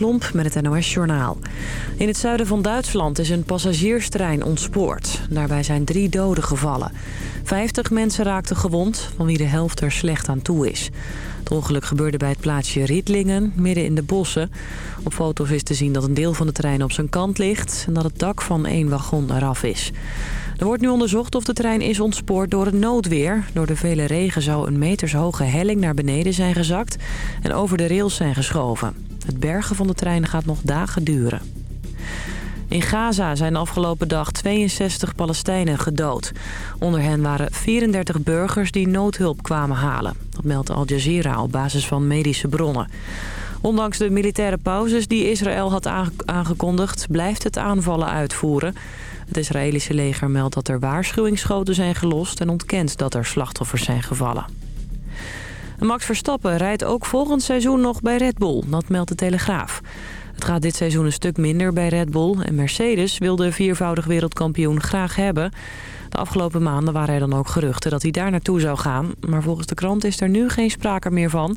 Klomp met het NOS-journaal. In het zuiden van Duitsland is een passagierstrein ontspoord. Daarbij zijn drie doden gevallen. Vijftig mensen raakten gewond, van wie de helft er slecht aan toe is. Het ongeluk gebeurde bij het plaatsje Rietlingen, midden in de bossen. Op foto's is te zien dat een deel van de trein op zijn kant ligt... en dat het dak van één wagon eraf is. Er wordt nu onderzocht of de trein is ontspoord door het noodweer. Door de vele regen zou een metershoge helling naar beneden zijn gezakt... en over de rails zijn geschoven. Het bergen van de trein gaat nog dagen duren. In Gaza zijn de afgelopen dag 62 Palestijnen gedood. Onder hen waren 34 burgers die noodhulp kwamen halen. Dat meldt Al Jazeera op basis van medische bronnen. Ondanks de militaire pauzes die Israël had aangekondigd... blijft het aanvallen uitvoeren. Het Israëlische leger meldt dat er waarschuwingsschoten zijn gelost... en ontkent dat er slachtoffers zijn gevallen. Max Verstappen rijdt ook volgend seizoen nog bij Red Bull, dat meldt de Telegraaf. Het gaat dit seizoen een stuk minder bij Red Bull en Mercedes wil de viervoudig wereldkampioen graag hebben. De afgelopen maanden waren er dan ook geruchten dat hij daar naartoe zou gaan. Maar volgens de krant is er nu geen sprake meer van.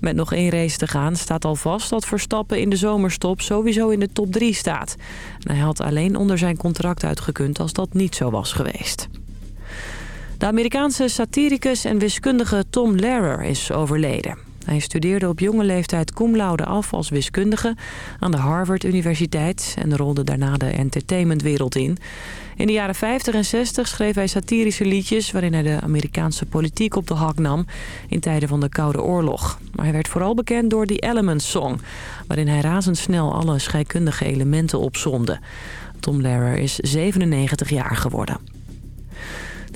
Met nog één race te gaan staat al vast dat Verstappen in de zomerstop sowieso in de top 3 staat. Hij had alleen onder zijn contract uitgekund als dat niet zo was geweest. De Amerikaanse satiricus en wiskundige Tom Lehrer is overleden. Hij studeerde op jonge leeftijd cum laude af als wiskundige aan de Harvard Universiteit en rolde daarna de entertainmentwereld in. In de jaren 50 en 60 schreef hij satirische liedjes waarin hij de Amerikaanse politiek op de hak nam in tijden van de Koude Oorlog. Maar hij werd vooral bekend door The Elements Song, waarin hij razendsnel alle scheikundige elementen opzomde. Tom Lehrer is 97 jaar geworden.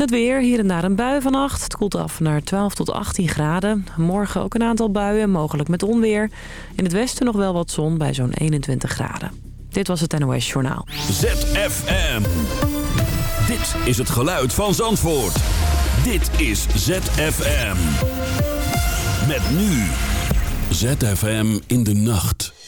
Het weer, hier en daar een bui vannacht. Het koelt af naar 12 tot 18 graden. Morgen ook een aantal buien, mogelijk met onweer. In het westen nog wel wat zon bij zo'n 21 graden. Dit was het NOS Journaal. ZFM. Dit is het geluid van Zandvoort. Dit is ZFM. Met nu. ZFM in de nacht.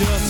just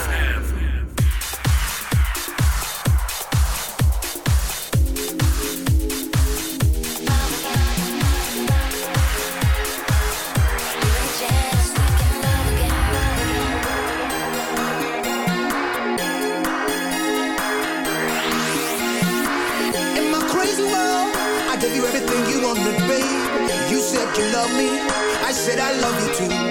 I love you too.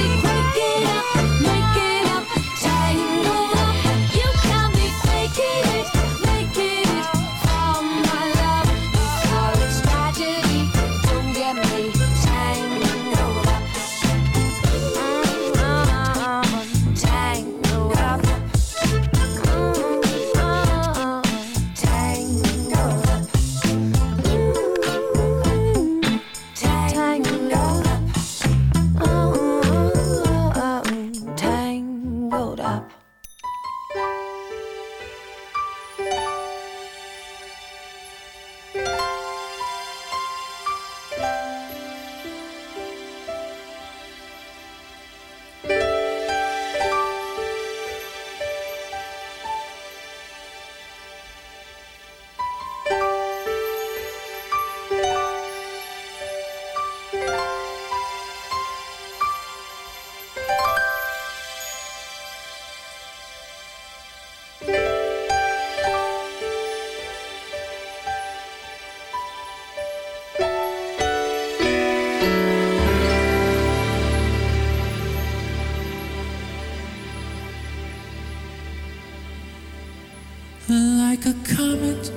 like a comet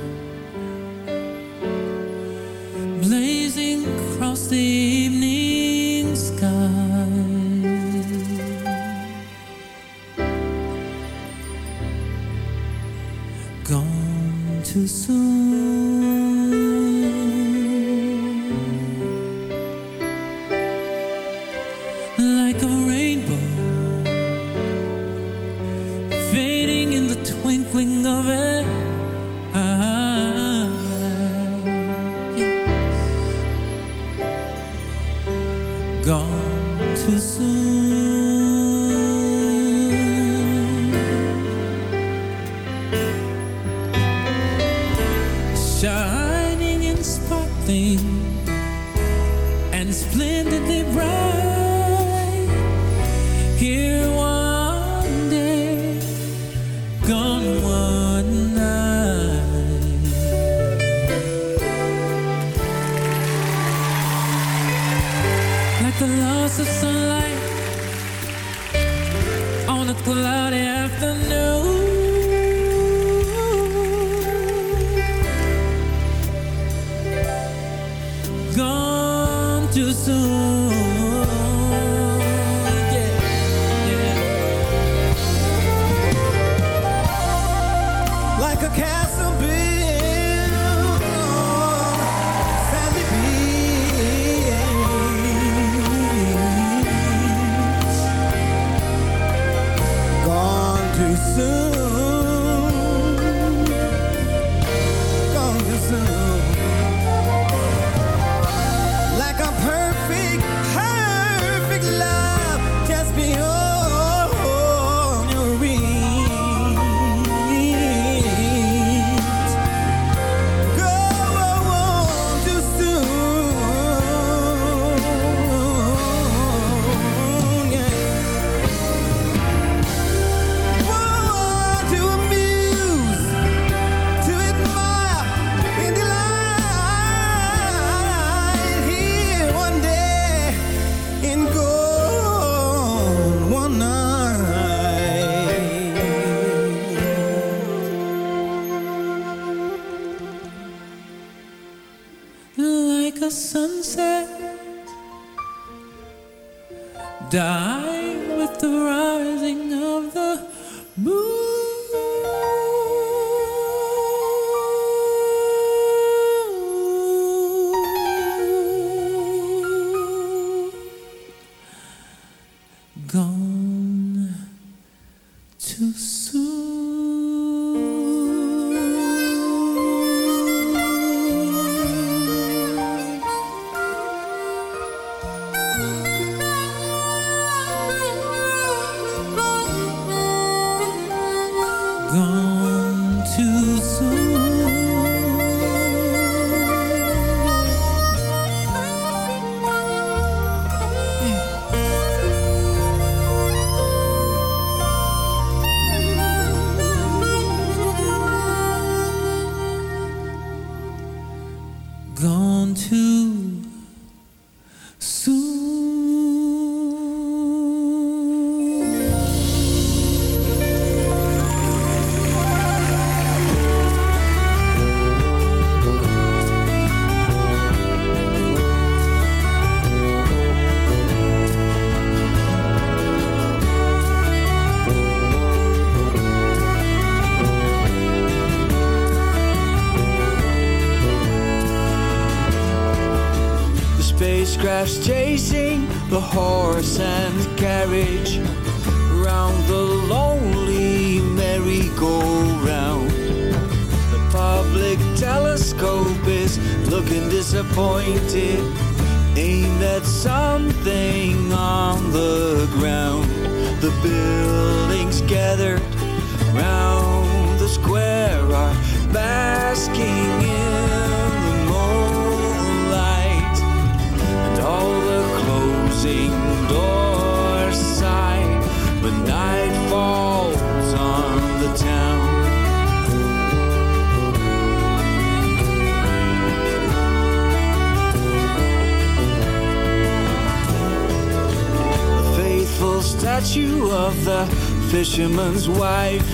blazing across the fisherman's wife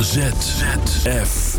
ZFM.